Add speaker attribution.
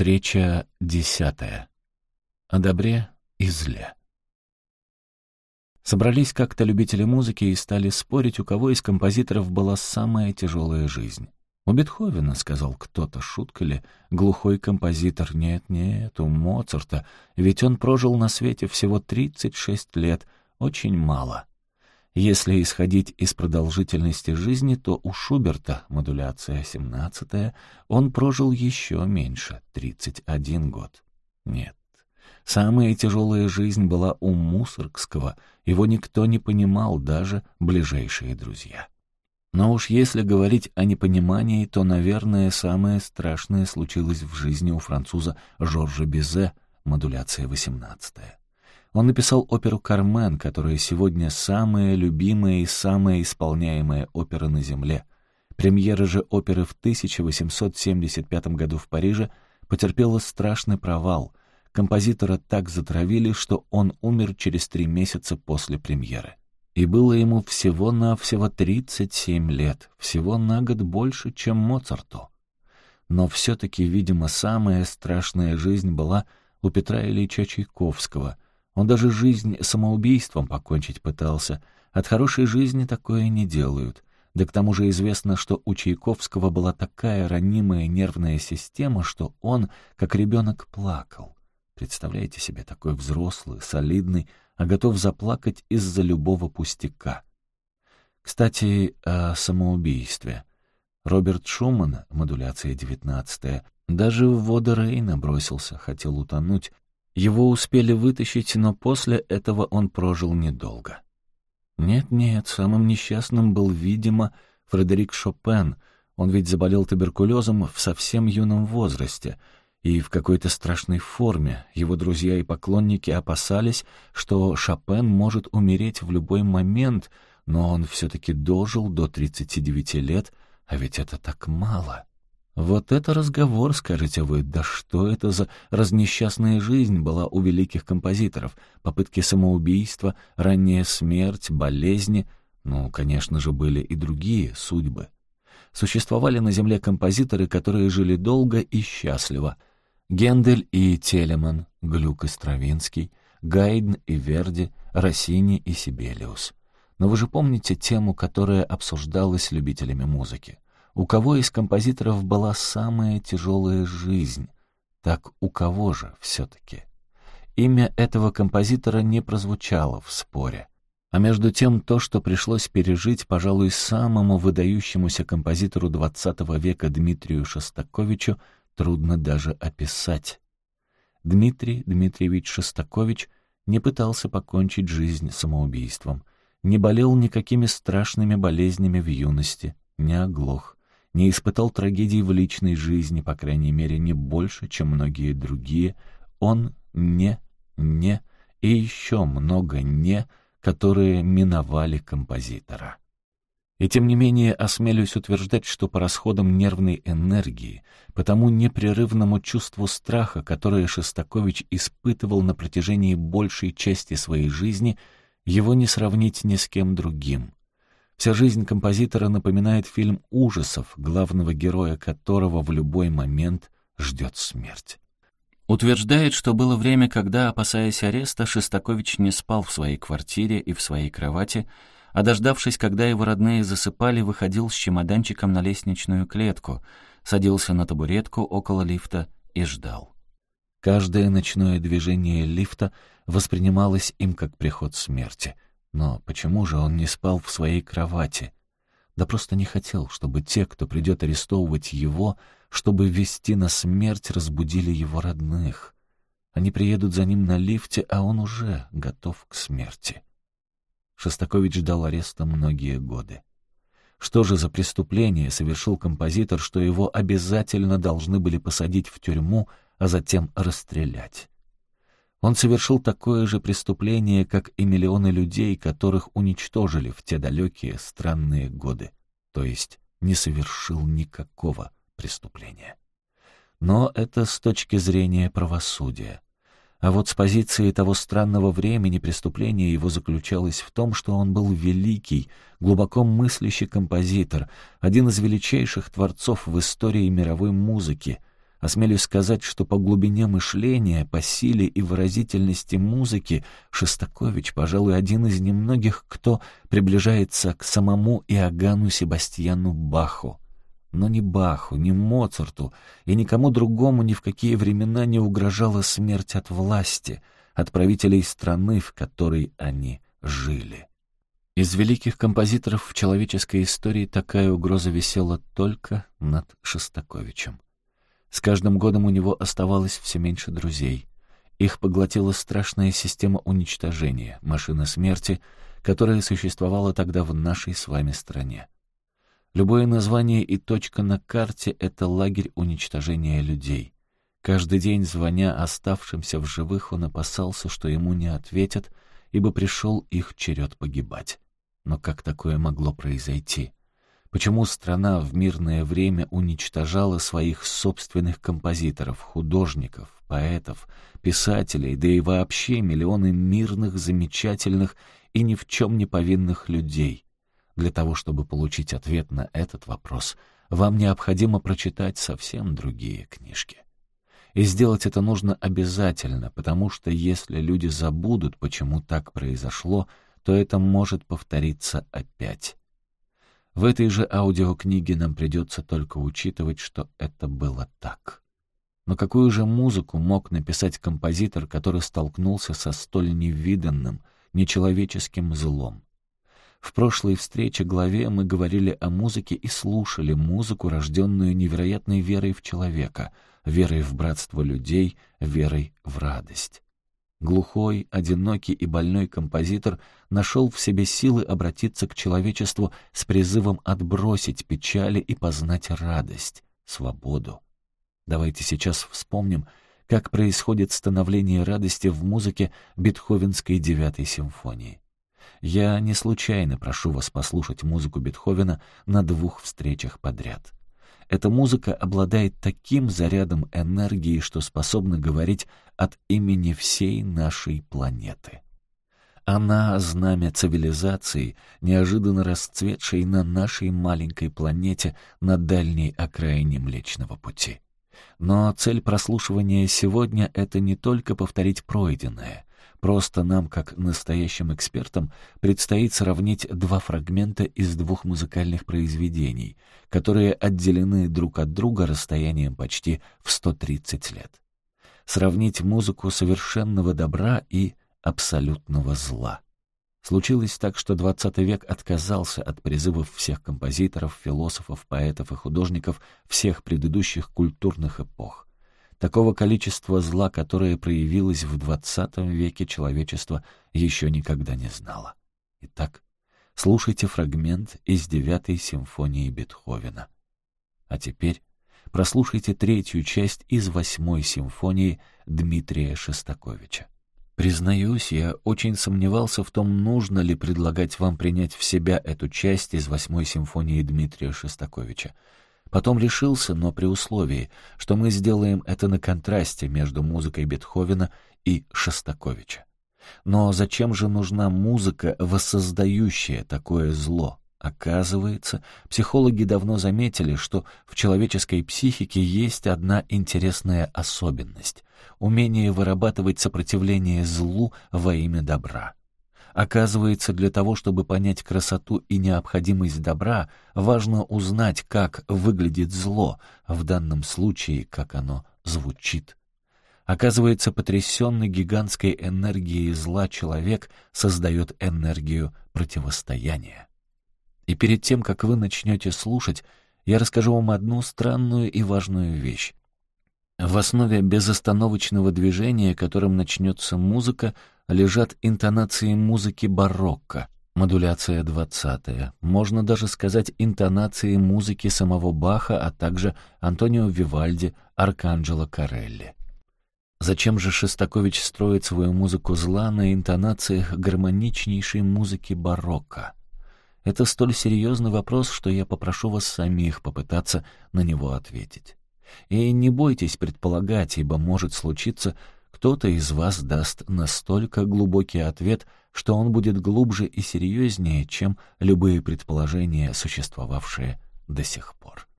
Speaker 1: Встреча десятая. О добре и зле. Собрались как-то любители музыки и стали спорить, у кого из композиторов была самая тяжелая жизнь. «У Бетховена», — сказал кто-то, шутка ли, глухой композитор. «Нет-нет, у Моцарта, ведь он прожил на свете всего 36 лет, очень мало». Если исходить из продолжительности жизни, то у Шуберта, модуляция 17 он прожил еще меньше, 31 год. Нет. Самая тяжелая жизнь была у Мусоргского, его никто не понимал, даже ближайшие друзья. Но уж если говорить о непонимании, то, наверное, самое страшное случилось в жизни у француза Жоржа Бизе, модуляция 18 -я. Он написал оперу «Кармен», которая сегодня самая любимая и самая исполняемая опера на Земле. Премьера же оперы в 1875 году в Париже потерпела страшный провал. Композитора так затравили, что он умер через три месяца после премьеры. И было ему всего-навсего 37 лет, всего на год больше, чем Моцарту. Но все-таки, видимо, самая страшная жизнь была у Петра Ильича Чайковского — он даже жизнь самоубийством покончить пытался. От хорошей жизни такое не делают. Да к тому же известно, что у Чайковского была такая ранимая нервная система, что он, как ребенок, плакал. Представляете себе такой взрослый, солидный, а готов заплакать из-за любого пустяка. Кстати, о самоубийстве. Роберт Шуман, модуляция 19 даже в воды Рейна бросился, хотел утонуть, его успели вытащить, но после этого он прожил недолго. Нет-нет, самым несчастным был, видимо, Фредерик Шопен. Он ведь заболел туберкулезом в совсем юном возрасте и в какой-то страшной форме. Его друзья и поклонники опасались, что Шопен может умереть в любой момент, но он все-таки дожил до 39 лет, а ведь это так мало. Вот это разговор, скажете вы, да что это за разнесчастная жизнь была у великих композиторов? Попытки самоубийства, ранняя смерть, болезни. Ну, конечно же, были и другие судьбы. Существовали на земле композиторы, которые жили долго и счастливо. Гендель и Телеман, Глюк и Стравинский, Гайдн и Верди, Россини и Сибелиус. Но вы же помните тему, которая обсуждалась любителями музыки у кого из композиторов была самая тяжелая жизнь. Так у кого же все-таки? Имя этого композитора не прозвучало в споре. А между тем, то, что пришлось пережить, пожалуй, самому выдающемуся композитору XX века Дмитрию Шостаковичу, трудно даже описать. Дмитрий Дмитриевич Шостакович не пытался покончить жизнь самоубийством, не болел никакими страшными болезнями в юности, не оглох не испытал трагедий в личной жизни, по крайней мере, не больше, чем многие другие, он не, не и еще много «не», которые миновали композитора. И тем не менее осмелюсь утверждать, что по расходам нервной энергии, по тому непрерывному чувству страха, которое Шостакович испытывал на протяжении большей части своей жизни, его не сравнить ни с кем другим. Вся жизнь композитора напоминает фильм ужасов, главного героя которого в любой момент ждет смерть. Утверждает, что было время, когда, опасаясь ареста, Шестакович не спал в своей квартире и в своей кровати, а дождавшись, когда его родные засыпали, выходил с чемоданчиком на лестничную клетку, садился на табуретку около лифта и ждал. Каждое ночное движение лифта воспринималось им как приход смерти — но почему же он не спал в своей кровати? Да просто не хотел, чтобы те, кто придет арестовывать его, чтобы вести на смерть, разбудили его родных. Они приедут за ним на лифте, а он уже готов к смерти. Шостакович ждал ареста многие годы. Что же за преступление совершил композитор, что его обязательно должны были посадить в тюрьму, а затем расстрелять? Он совершил такое же преступление, как и миллионы людей, которых уничтожили в те далекие странные годы, то есть не совершил никакого преступления. Но это с точки зрения правосудия. А вот с позиции того странного времени преступление его заключалось в том, что он был великий, глубоко мыслящий композитор, один из величайших творцов в истории мировой музыки — Осмелюсь сказать, что по глубине мышления, по силе и выразительности музыки Шостакович, пожалуй, один из немногих, кто приближается к самому Иоганну Себастьяну Баху. Но ни Баху, ни Моцарту и никому другому ни в какие времена не угрожала смерть от власти, от правителей страны, в которой они жили. Из великих композиторов в человеческой истории такая угроза висела только над Шостаковичем. С каждым годом у него оставалось все меньше друзей. Их поглотила страшная система уничтожения, машина смерти, которая существовала тогда в нашей с вами стране. Любое название и точка на карте — это лагерь уничтожения людей. Каждый день, звоня оставшимся в живых, он опасался, что ему не ответят, ибо пришел их черед погибать. Но как такое могло произойти? Почему страна в мирное время уничтожала своих собственных композиторов, художников, поэтов, писателей, да и вообще миллионы мирных, замечательных и ни в чем не повинных людей — для того, чтобы получить ответ на этот вопрос, вам необходимо прочитать совсем другие книжки. И сделать это нужно обязательно, потому что если люди забудут, почему так произошло, то это может повториться опять. В этой же аудиокниге нам придется только учитывать, что это было так. Но какую же музыку мог написать композитор, который столкнулся со столь невиданным, нечеловеческим злом? В прошлой встрече главе мы говорили о музыке и слушали музыку, рожденную невероятной верой в человека, верой в братство людей, верой в радость. Глухой, одинокий и больной композитор нашел в себе силы обратиться к человечеству с призывом отбросить печали и познать радость, свободу. Давайте сейчас вспомним, как происходит становление радости в музыке Бетховенской девятой симфонии. Я не случайно прошу вас послушать музыку Бетховена на двух встречах подряд. Эта музыка обладает таким зарядом энергии, что способна говорить от имени всей нашей планеты. Она — знамя цивилизации, неожиданно расцветшей на нашей маленькой планете на дальней окраине Млечного Пути. Но цель прослушивания сегодня — это не только повторить пройденное, Просто нам, как настоящим экспертам, предстоит сравнить два фрагмента из двух музыкальных произведений, которые отделены друг от друга расстоянием почти в 130 лет. Сравнить музыку совершенного добра и абсолютного зла. Случилось так, что XX век отказался от призывов всех композиторов, философов, поэтов и художников всех предыдущих культурных эпох. Такого количества зла, которое проявилось в XX веке, человечество еще никогда не знало. Итак, слушайте фрагмент из девятой симфонии Бетховена. А теперь прослушайте третью часть из восьмой симфонии Дмитрия Шостаковича. Признаюсь, я очень сомневался в том, нужно ли предлагать вам принять в себя эту часть из восьмой симфонии Дмитрия Шостаковича. Потом решился, но при условии, что мы сделаем это на контрасте между музыкой Бетховена и Шостаковича. Но зачем же нужна музыка, воссоздающая такое зло? Оказывается, психологи давно заметили, что в человеческой психике есть одна интересная особенность — умение вырабатывать сопротивление злу во имя добра. Оказывается, для того, чтобы понять красоту и необходимость добра, важно узнать, как выглядит зло, в данном случае, как оно звучит. Оказывается, потрясенный гигантской энергией зла человек создает энергию противостояния. И перед тем, как вы начнете слушать, я расскажу вам одну странную и важную вещь. В основе безостановочного движения, которым начнется музыка, лежат интонации музыки барокко, модуляция двадцатая, можно даже сказать интонации музыки самого Баха, а также Антонио Вивальди, Арканджело Карелли. Зачем же Шостакович строит свою музыку зла на интонациях гармоничнейшей музыки барокко? Это столь серьезный вопрос, что я попрошу вас самих попытаться на него ответить. И не бойтесь предполагать, ибо может случиться, кто-то из вас даст настолько глубокий ответ, что он будет глубже и серьезнее, чем любые предположения, существовавшие до сих пор.